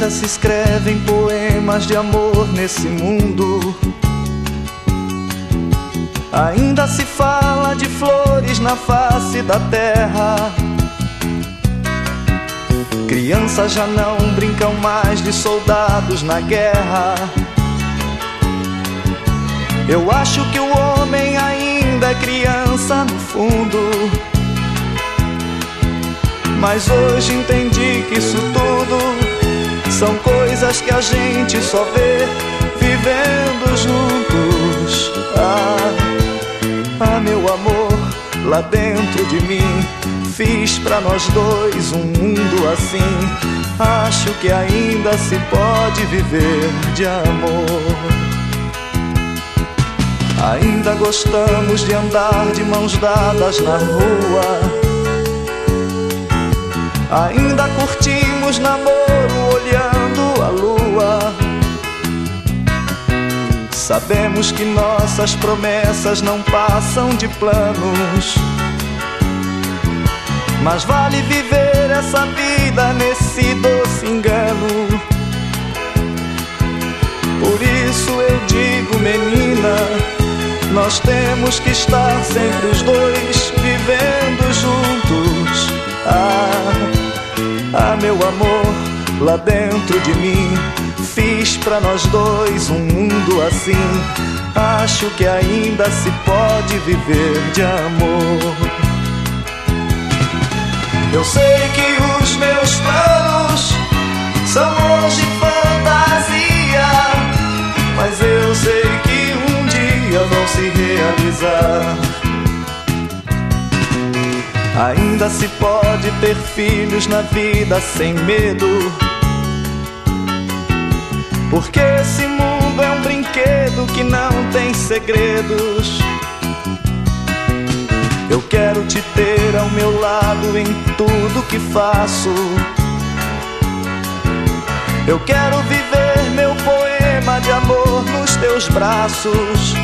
Ainda se escrevem poemas de amor nesse mundo. Ainda se fala de flores na face da terra. Crianças já não brincam mais de soldados na guerra. Eu acho que o homem ainda é criança no fundo. Mas hoje entendi que isso tudo são coisas que a gente só vê vivendo juntos. Ah, ah meu amor, lá dentro de mim fiz para nós dois um mundo assim. Acho que ainda se pode viver de amor. Ainda gostamos de andar de mãos dadas na rua. Ainda curtimos namoro Sabemos que nossas promessas não passam de planos. Mas vale viver essa vida nesse doce engano. Por isso eu digo, menina, nós temos que estar sempre os dois vivendo juntos. Ah, ah, meu amor, lá dentro de mim fiz para nós dois um mundo assim. Acho que ainda se pode viver de amor. Eu sei que os meus planos são hoje fantasia, mas eu sei que um dia vão se realizar. Ainda se pode ter filhos na vida sem medo, porque esse mundo é um brinquedo que não tem segredos. Eu quero te ter ao meu lado em tudo que faço. Eu quero viver meu poema de amor nos teus braços.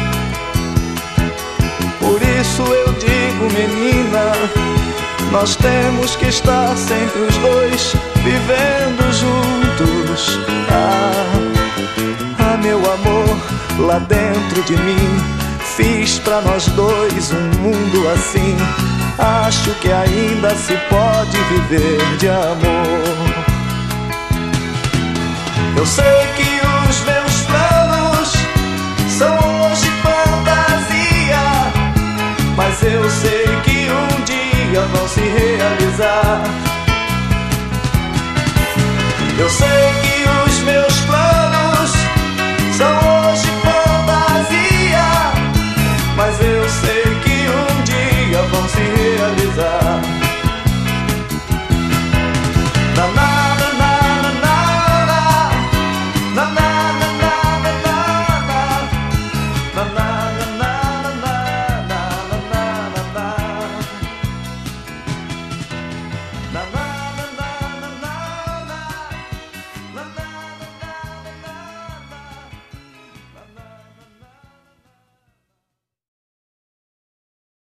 Por isso eu digo, menina, nós temos que estar sempre os dois vivendo juntos. Ah, ah meu amor, lá dentro de mim Fiz para nós dois um mundo assim. Acho que ainda se pode viver de amor. Eu sei que os meus planos são hoje fantasia, mas eu sei que um dia vão se realizar. Eu sei